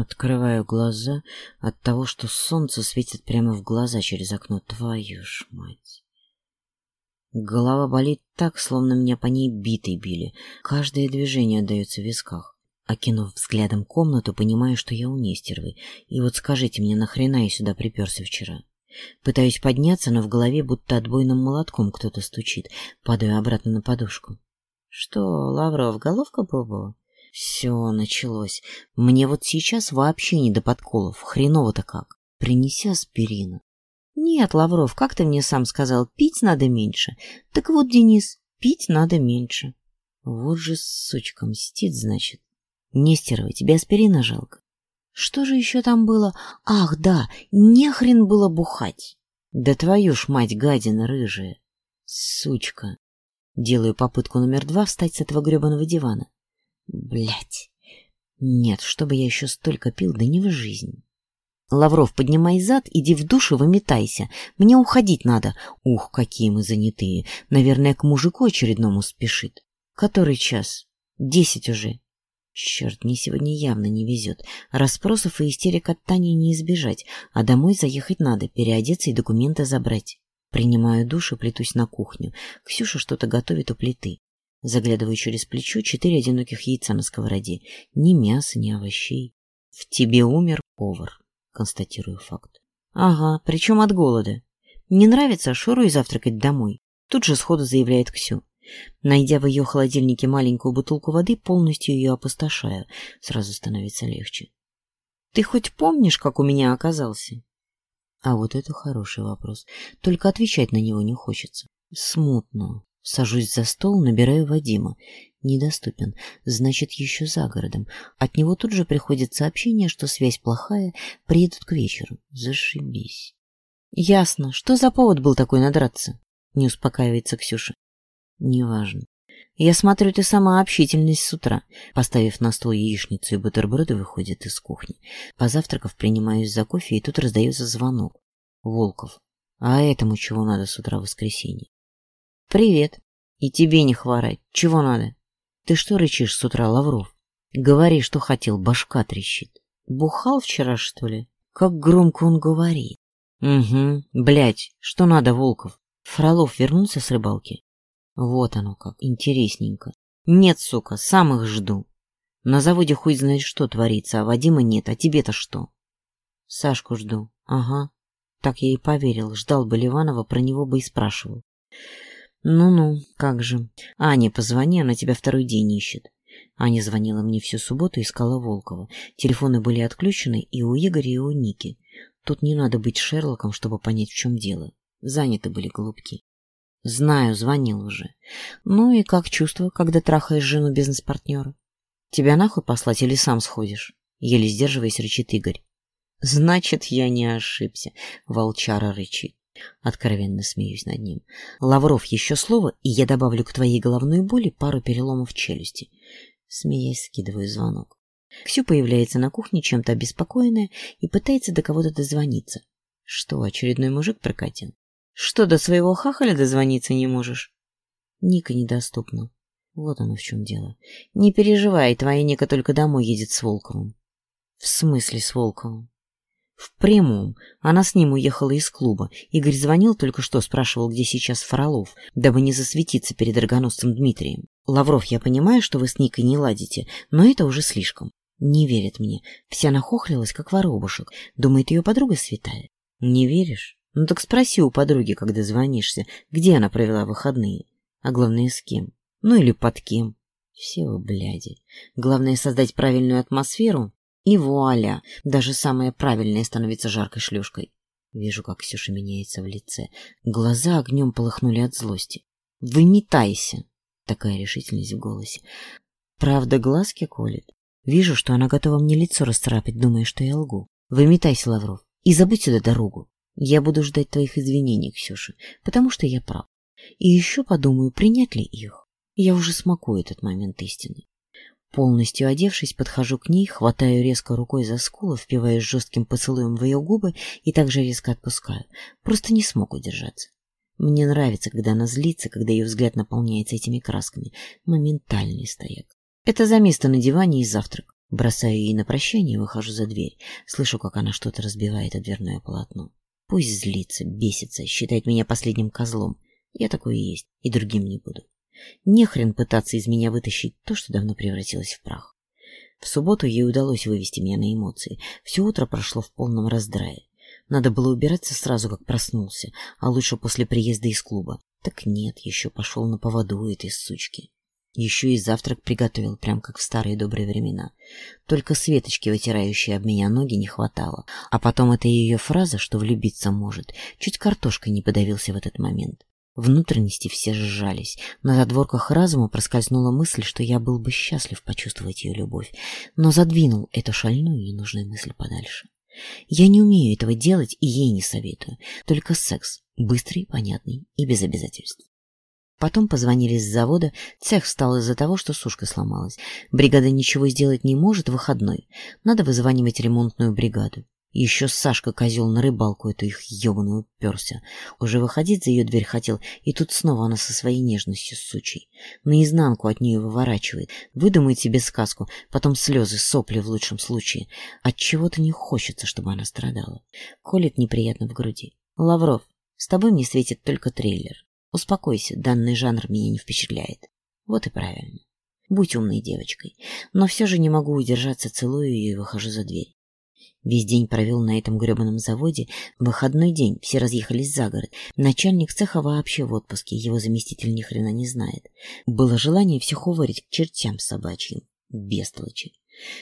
Открываю глаза от того, что солнце светит прямо в глаза через окно. Твою ж мать! Голова болит так, словно меня по ней битой били. Каждое движение отдается в висках. Окинув взглядом комнату, понимаю, что я у нестервы. И вот скажите мне, нахрена я сюда приперся вчера? Пытаюсь подняться, но в голове будто отбойным молотком кто-то стучит. Падаю обратно на подушку. — Что, Лавров, головка пробовала? Все началось. Мне вот сейчас вообще не до подколов. Хреново-то как. Принеси аспирина. Нет, Лавров, как ты мне сам сказал, пить надо меньше. Так вот, Денис, пить надо меньше. Вот же сучка мстит, значит. Нестерова, тебе аспирина жалко. Что же еще там было? Ах, да, не хрен было бухать. Да твою ж мать, гадина рыжая. Сучка. Делаю попытку номер два встать с этого гребаного дивана. Блять. Нет, чтобы я еще столько пил, да не в жизнь. Лавров, поднимай зад, иди в душ и выметайся. Мне уходить надо. Ух, какие мы занятые. Наверное, к мужику очередному спешит. Который час? Десять уже. Черт, мне сегодня явно не везет. Распросов и истерик от Тани не избежать, а домой заехать надо, переодеться и документы забрать. Принимаю душ и плетусь на кухню. Ксюша что-то готовит у плиты. Заглядываю через плечо четыре одиноких яйца на сковороде. Ни мяса, ни овощей. В тебе умер повар, констатирую факт. Ага, причем от голода. Не нравится, шуру и завтракать домой. Тут же сходу заявляет Ксю. Найдя в ее холодильнике маленькую бутылку воды, полностью ее опустошаю. Сразу становится легче. Ты хоть помнишь, как у меня оказался? А вот это хороший вопрос. Только отвечать на него не хочется. Смутно. Сажусь за стол, набираю Вадима. Недоступен, значит, еще за городом. От него тут же приходит сообщение, что связь плохая, приедут к вечеру. Зашибись. Ясно. Что за повод был такой надраться? Не успокаивается Ксюша. Неважно. Я смотрю, ты сама общительность с утра. Поставив на стол яичницу и бутерброды, выходит из кухни. Позавтракав, принимаюсь за кофе, и тут раздается звонок. Волков. А этому чего надо с утра в воскресенье? «Привет. И тебе не хворать. Чего надо? Ты что рычишь с утра, Лавров? Говори, что хотел, башка трещит. Бухал вчера, что ли? Как громко он говорит. Угу, блядь, что надо, Волков? Фролов вернулся с рыбалки? Вот оно как, интересненько. Нет, сука, сам их жду. На заводе хуй знает что творится, а Вадима нет, а тебе-то что? Сашку жду. Ага. Так я и поверил, ждал бы Ливанова, про него бы и спрашивал. Ну-ну, как же. Аня, позвони, она тебя второй день ищет. Аня звонила мне всю субботу искала Волкова. Телефоны были отключены и у Игоря, и у Ники. Тут не надо быть Шерлоком, чтобы понять, в чем дело. Заняты были голубки. Знаю, звонил уже. Ну и как чувство, когда трахаешь жену бизнес-партнера? Тебя нахуй послать или сам сходишь? Еле сдерживаясь, рычит Игорь. Значит, я не ошибся, волчара рычит. Откровенно смеюсь над ним. Лавров, еще слово, и я добавлю к твоей головной боли пару переломов челюсти. Смеясь, скидываю звонок. Ксю появляется на кухне, чем-то обеспокоенная, и пытается до кого-то дозвониться. Что, очередной мужик прокатил? Что, до своего хахаля дозвониться не можешь? Ника недоступна. Вот оно в чем дело. Не переживай, твоя Ника только домой едет с Волковым. В смысле с Волковым? В прямом. Она с ним уехала из клуба. Игорь звонил только что, спрашивал, где сейчас Фролов, дабы не засветиться перед рогоносцем Дмитрием. Лавров, я понимаю, что вы с Никой не ладите, но это уже слишком. Не верит мне. Вся нахохлилась, как воробушек. Думает, ее подруга святая. Не веришь? Ну так спроси у подруги, когда звонишься, где она провела выходные. А главное, с кем. Ну или под кем. Все вы бляди. Главное создать правильную атмосферу и вуаля! Даже самое правильное становится жаркой шлюшкой. Вижу, как Ксюша меняется в лице. Глаза огнем полыхнули от злости. «Выметайся!» Такая решительность в голосе. Правда, глазки колет. Вижу, что она готова мне лицо расцарапать, думая, что я лгу. «Выметайся, Лавров, и забудь сюда дорогу. Я буду ждать твоих извинений, Ксюша, потому что я прав. И еще подумаю, принять ли их. Я уже смакую этот момент истины. Полностью одевшись, подхожу к ней, хватаю резко рукой за скулу, впиваясь жестким поцелуем в ее губы и также резко отпускаю. Просто не смог удержаться. Мне нравится, когда она злится, когда ее взгляд наполняется этими красками. Моментальный стояк. Это за место на диване и завтрак. Бросаю ей на прощание и выхожу за дверь. Слышу, как она что-то разбивает о дверное полотно. Пусть злится, бесится, считает меня последним козлом. Я такой и есть, и другим не буду. Не хрен пытаться из меня вытащить то, что давно превратилось в прах. В субботу ей удалось вывести меня на эмоции. Все утро прошло в полном раздрае. Надо было убираться сразу, как проснулся, а лучше после приезда из клуба. Так нет, еще пошел на поводу у этой сучки. Еще и завтрак приготовил, прям как в старые добрые времена. Только Светочки, вытирающие об меня ноги, не хватало. А потом эта ее фраза, что влюбиться может. Чуть картошкой не подавился в этот момент. Внутренности все сжались. На задворках разума проскользнула мысль, что я был бы счастлив почувствовать ее любовь, но задвинул эту шальную ненужную мысль подальше. Я не умею этого делать и ей не советую. Только секс. Быстрый, понятный и без обязательств. Потом позвонили с завода, цех встал из-за того, что сушка сломалась. Бригада ничего сделать не может, выходной. Надо вызванивать ремонтную бригаду. Еще Сашка козел на рыбалку эту их ебаную перся. Уже выходить за ее дверь хотел, и тут снова она со своей нежностью сучей. Наизнанку от нее выворачивает. Выдумай себе сказку, потом слезы, сопли в лучшем случае. От чего то не хочется, чтобы она страдала. Колет неприятно в груди. Лавров, с тобой мне светит только трейлер. Успокойся, данный жанр меня не впечатляет. Вот и правильно. Будь умной девочкой. Но все же не могу удержаться, целую ее и выхожу за дверь. Весь день провел на этом гребаном заводе. В выходной день все разъехались за город. Начальник цеха вообще в отпуске, его заместитель ни хрена не знает. Было желание всех уварить к чертям собачьим. Бестолочи.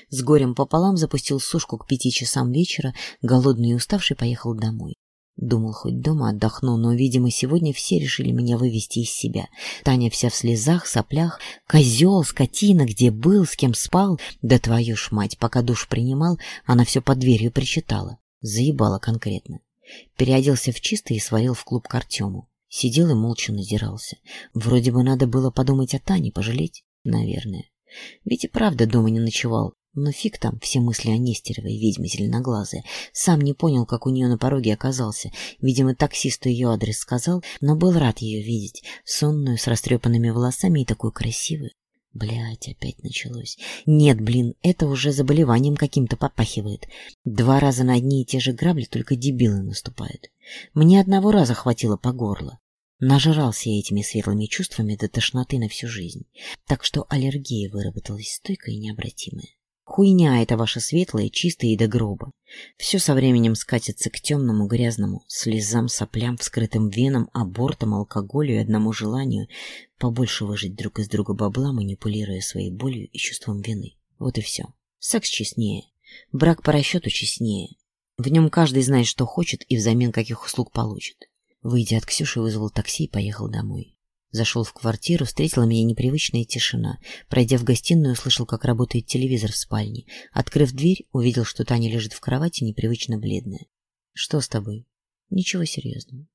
С горем пополам запустил сушку к пяти часам вечера, голодный и уставший поехал домой. Думал, хоть дома отдохну, но, видимо, сегодня все решили меня вывести из себя. Таня вся в слезах, соплях. Козел, скотина, где был, с кем спал. Да твою ж мать, пока душ принимал, она все под дверью причитала. Заебала конкретно. Переоделся в чистый и свалил в клуб к Артему. Сидел и молча надирался. Вроде бы надо было подумать о Тане, пожалеть, наверное. Ведь и правда дома не ночевал. Но фиг там все мысли о Нестеровой, ведьме зеленоглазой. Сам не понял, как у нее на пороге оказался. Видимо, таксисту ее адрес сказал, но был рад ее видеть. Сонную, с растрепанными волосами и такую красивую. Блять, опять началось. Нет, блин, это уже заболеванием каким-то попахивает. Два раза на одни и те же грабли только дебилы наступают. Мне одного раза хватило по горло. Нажрался я этими светлыми чувствами до тошноты на всю жизнь, так что аллергия выработалась стойкая и необратимая. Хуйня это ваша светлая, чистая и до гроба. Все со временем скатится к темному, грязному, слезам, соплям, вскрытым венам, абортам, алкоголю и одному желанию побольше выжить друг из друга бабла, манипулируя своей болью и чувством вины. Вот и все. Секс честнее. Брак по расчету честнее. В нем каждый знает, что хочет и взамен каких услуг получит. Выйдя от Ксюши, вызвал такси и поехал домой. Зашел в квартиру, встретила меня непривычная тишина. Пройдя в гостиную, услышал, как работает телевизор в спальне. Открыв дверь, увидел, что Таня лежит в кровати, непривычно бледная. «Что с тобой?» «Ничего серьезного».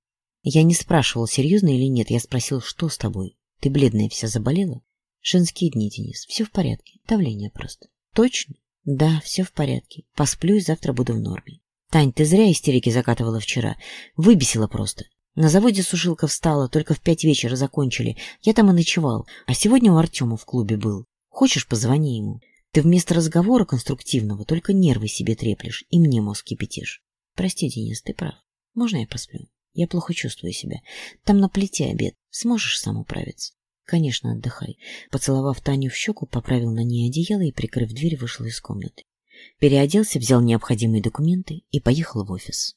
Я не спрашивал, серьезно или нет, я спросил, что с тобой? Ты бледная вся заболела? Женские дни, Денис, все в порядке, давление просто. Точно? Да, все в порядке. Посплю и завтра буду в норме. Тань, ты зря истерики закатывала вчера. Выбесила просто. На заводе сушилка встала, только в пять вечера закончили. Я там и ночевал, а сегодня у Артема в клубе был. Хочешь, позвони ему. Ты вместо разговора конструктивного только нервы себе треплешь и мне мозг кипятишь. Прости, Денис, ты прав. Можно я посплю? Я плохо чувствую себя. Там на плите обед. Сможешь сам управиться? Конечно, отдыхай. Поцеловав Таню в щеку, поправил на ней одеяло и, прикрыв дверь, вышел из комнаты. Переоделся, взял необходимые документы и поехал в офис.